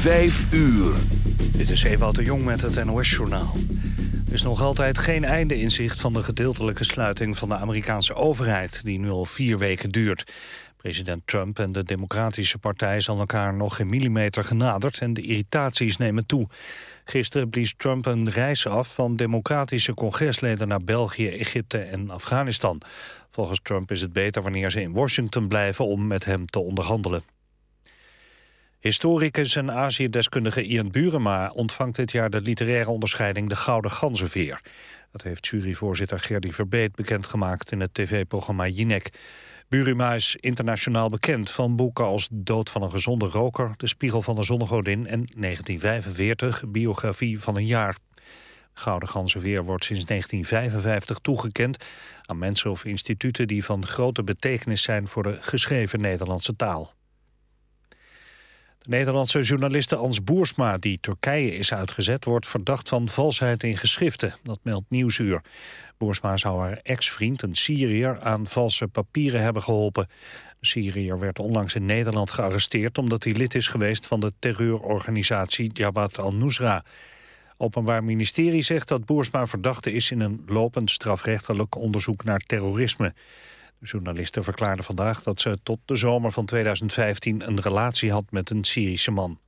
Vijf uur. Dit is Ewout de Jong met het NOS-journaal. Er is nog altijd geen einde in zicht van de gedeeltelijke sluiting van de Amerikaanse overheid... die nu al vier weken duurt. President Trump en de Democratische Partij zijn elkaar nog geen millimeter genaderd... en de irritaties nemen toe. Gisteren blies Trump een reis af van democratische congresleden naar België, Egypte en Afghanistan. Volgens Trump is het beter wanneer ze in Washington blijven om met hem te onderhandelen. Historicus en Azië-deskundige Ian Burema ontvangt dit jaar de literaire onderscheiding De Gouden Ganzenveer. Dat heeft juryvoorzitter Gerdy Verbeet bekendgemaakt in het tv-programma Jinek. Burema is internationaal bekend van boeken als Dood van een gezonde roker, De Spiegel van de Zonnegodin en 1945, Biografie van een jaar. Gouden Ganzenveer wordt sinds 1955 toegekend aan mensen of instituten die van grote betekenis zijn voor de geschreven Nederlandse taal. De Nederlandse journaliste Ans Boersma, die Turkije is uitgezet... wordt verdacht van valsheid in geschriften. Dat meldt Nieuwsuur. Boersma zou haar ex-vriend, een Syriër, aan valse papieren hebben geholpen. De Syriër werd onlangs in Nederland gearresteerd... omdat hij lid is geweest van de terreurorganisatie Jabhat al-Nusra. Openbaar Ministerie zegt dat Boersma verdachte is... in een lopend strafrechtelijk onderzoek naar terrorisme. De journaliste verklaarde vandaag dat ze tot de zomer van 2015 een relatie had met een Syrische man.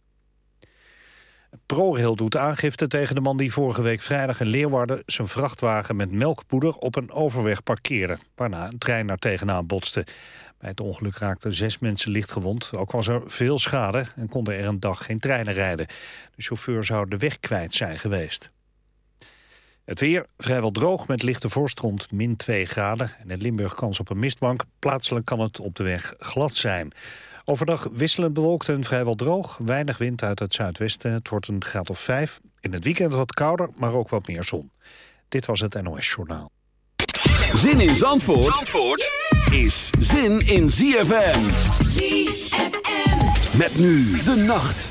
ProRail doet aangifte tegen de man die vorige week vrijdag in Leeuwarden... zijn vrachtwagen met melkpoeder op een overweg parkeerde... waarna een trein daar tegenaan botste. Bij het ongeluk raakten zes mensen lichtgewond. Ook was er veel schade en konden er een dag geen treinen rijden. De chauffeur zou de weg kwijt zijn geweest. Het weer vrijwel droog met lichte vorst rond min 2 graden. En in Limburg kans op een mistbank. Plaatselijk kan het op de weg glad zijn. Overdag wisselend bewolkt en vrijwel droog. Weinig wind uit het zuidwesten. Het wordt een graad of 5. In het weekend wat kouder, maar ook wat meer zon. Dit was het NOS Journaal. Zin in Zandvoort, Zandvoort is zin in ZFM. ZFM. Met nu de nacht.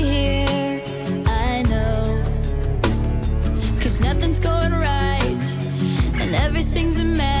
everything's a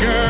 girl.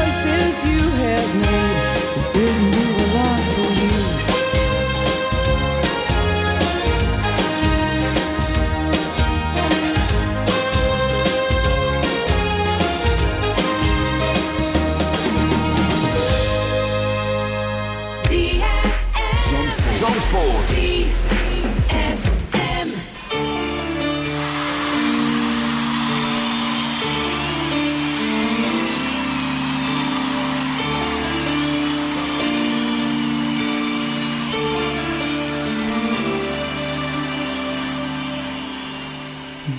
you have made, this didn't do a lot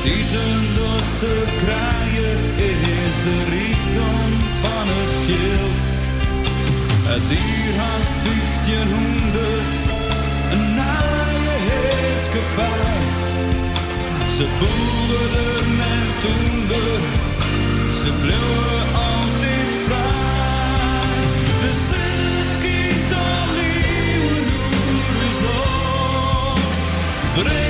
Het eten ze krijgen is de rijkdom van het veld. Het hier haast 1500, een naaie heerskepaar. Ze boerden en toender, ze bleven altijd vrij. De brengt de iedere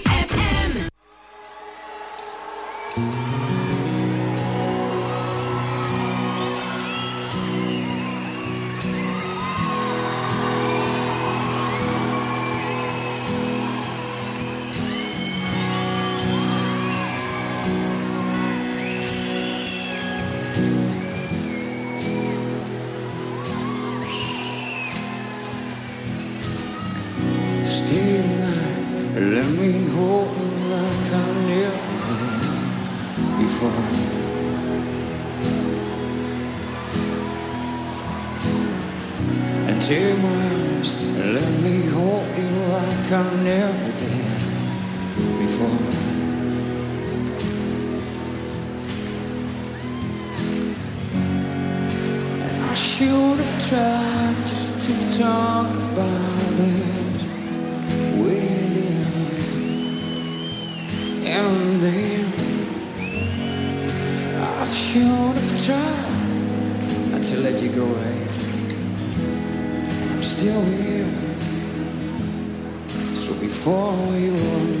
you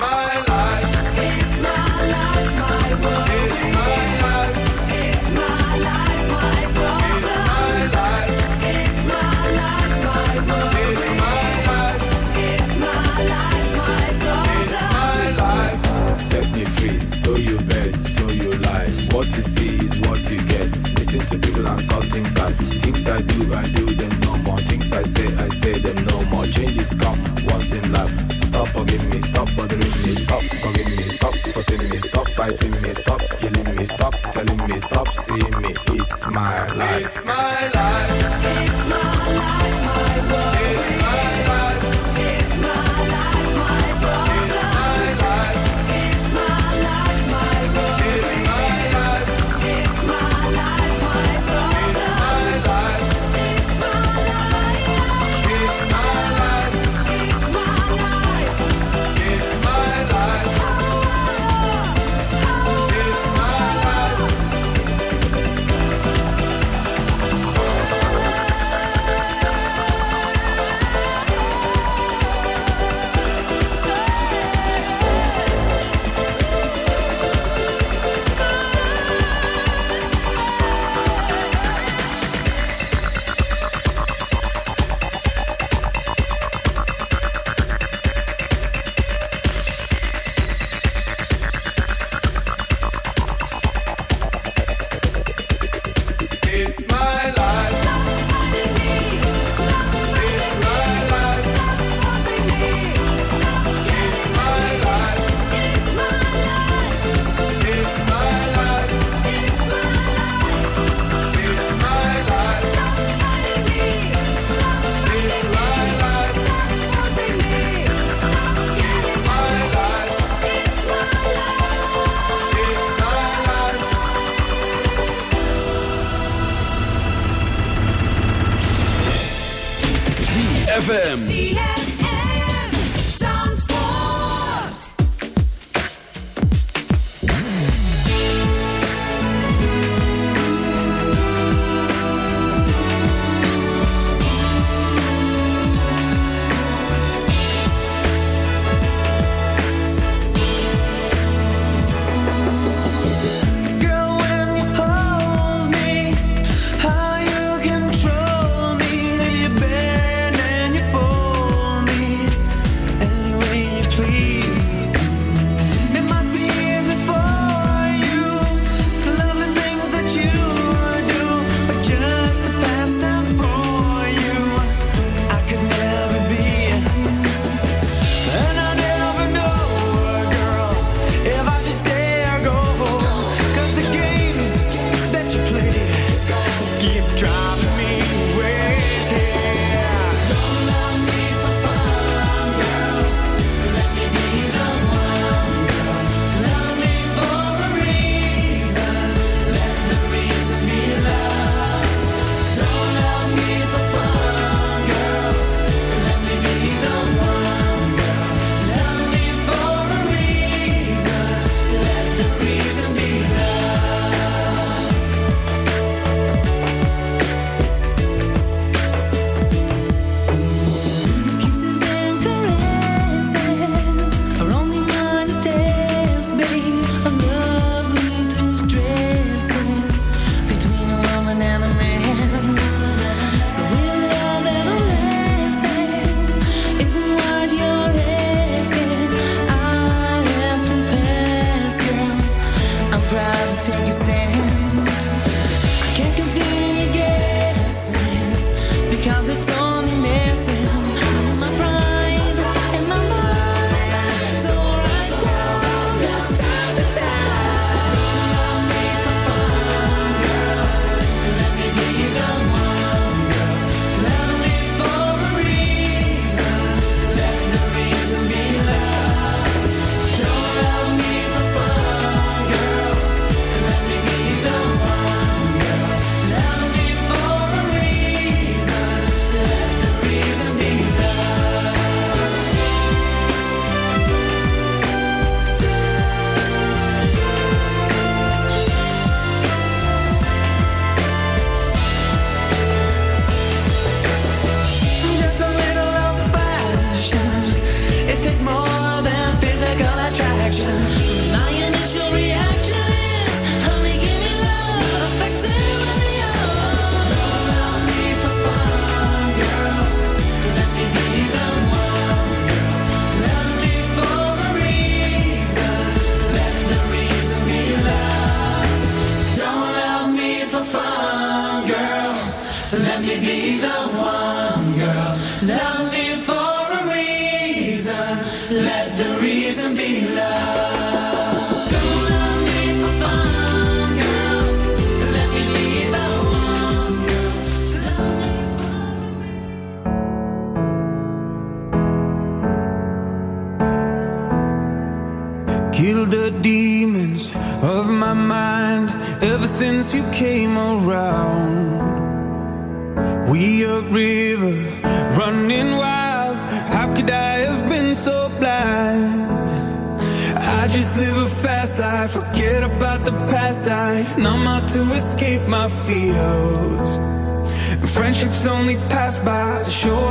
Only pass by, show